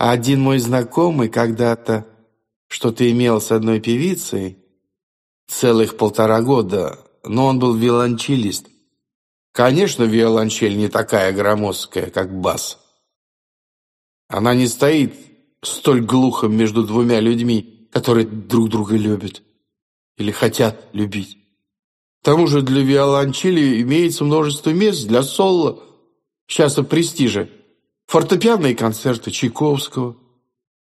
А один мой знакомый когда-то что-то имел с одной певицей целых полтора года, но он был виолончелист. Конечно, виолончель не такая громоздкая, как бас. Она не стоит столь глухо между двумя людьми, которые друг друга любят или хотят любить. К тому же для виолончели имеется множество мест для соло, часто престижа фортепианные концерты Чайковского,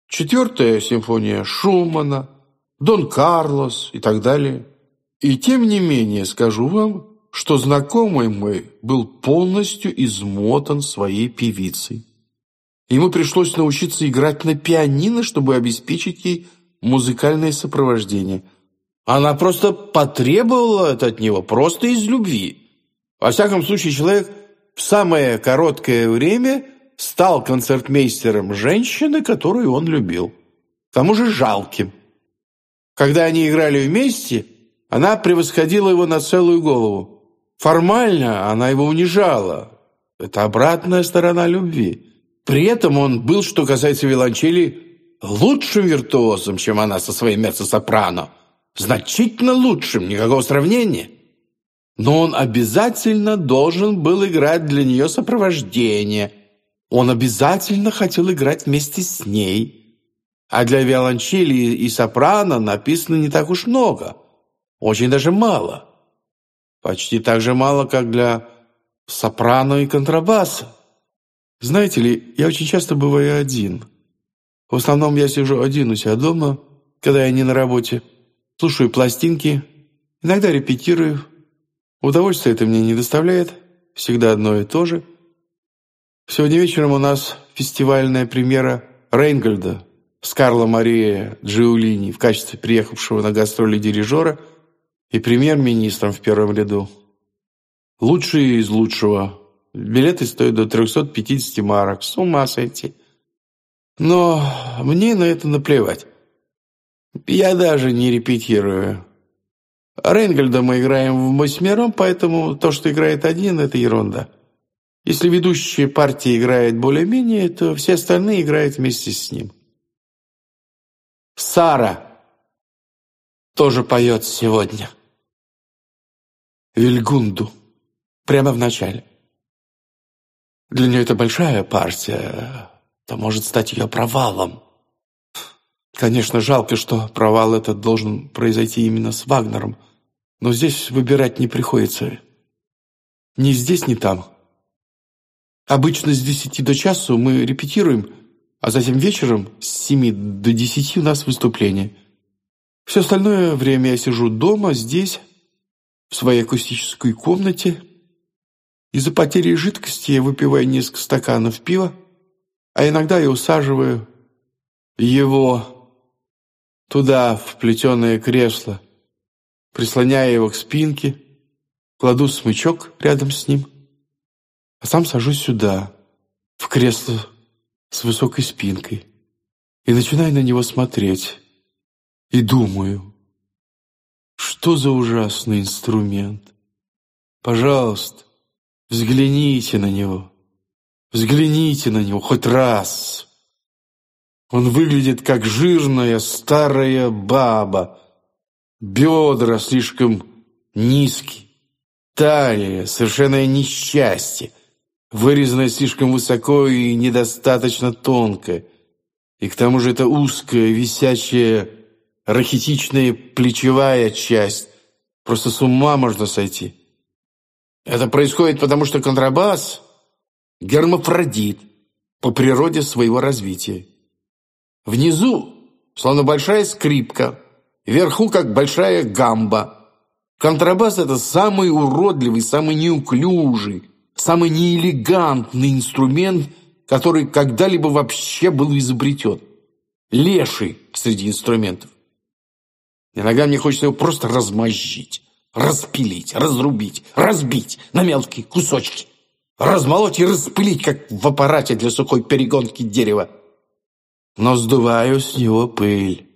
четвертая симфония Шумана, Дон Карлос и так далее. И тем не менее скажу вам, что знакомый мой был полностью измотан своей певицей. Ему пришлось научиться играть на пианино, чтобы обеспечить ей музыкальное сопровождение. Она просто потребовала это от него, просто из любви. Во всяком случае, человек в самое короткое время – стал концертмейстером женщины, которую он любил. К тому же жалким. Когда они играли вместе, она превосходила его на целую голову. Формально она его унижала. Это обратная сторона любви. При этом он был, что касается виолончели, лучшим виртуозом, чем она со своей меццо-сопрано. Значительно лучшим, никакого сравнения. Но он обязательно должен был играть для нее сопровождение, он обязательно хотел играть вместе с ней. А для виолончели и сопрано написано не так уж много. Очень даже мало. Почти так же мало, как для сопрано и контрабаса. Знаете ли, я очень часто бываю один. В основном я сижу один у себя дома, когда я не на работе. Слушаю пластинки, иногда репетирую. Удовольствие это мне не доставляет, всегда одно и то же – Сегодня вечером у нас фестивальная премьера Рейнгольда с Карло Мария Джиулини в качестве приехавшего на гастроли дирижера и премьер-министром в первом ряду. Лучшие из лучшего. Билеты стоят до 350 марок. С ума сойти. Но мне на это наплевать. Я даже не репетирую. Рейнгольда мы играем в восьмером, поэтому то, что играет один, это ерунда. Если ведущая партия играет более-менее, то все остальные играют вместе с ним. Сара тоже поет сегодня. Вильгунду. Прямо в начале. Для нее это большая партия. Это может стать ее провалом. Конечно, жалко, что провал этот должен произойти именно с Вагнером. Но здесь выбирать не приходится. Ни здесь, ни там. Обычно с десяти до часу мы репетируем, а затем вечером с семи до десяти у нас выступление. Все остальное время я сижу дома, здесь, в своей акустической комнате. Из-за потери жидкости я выпиваю несколько стаканов пива, а иногда я усаживаю его туда, в плетеное кресло, прислоняя его к спинке, кладу смычок рядом с ним – а сам сажусь сюда, в кресло с высокой спинкой, и начинаю на него смотреть. И думаю, что за ужасный инструмент? Пожалуйста, взгляните на него. Взгляните на него хоть раз. Он выглядит как жирная старая баба. Бедра слишком низкие. Талия, совершенное несчастье вырезанная слишком высоко и недостаточно тонко. И к тому же это узкая, висячая, рахитичная плечевая часть. Просто с ума можно сойти. Это происходит потому, что контрабас – гермафродит по природе своего развития. Внизу словно большая скрипка, вверху как большая гамба. Контрабас – это самый уродливый, самый неуклюжий – самый неэлегантный инструмент, который когда-либо вообще был изобретен. Леший среди инструментов. Иногда мне хочется его просто размозжить, распилить, разрубить, разбить на мелкие кусочки, размолоть и распылить, как в аппарате для сухой перегонки дерева. Но сдуваю с него пыль.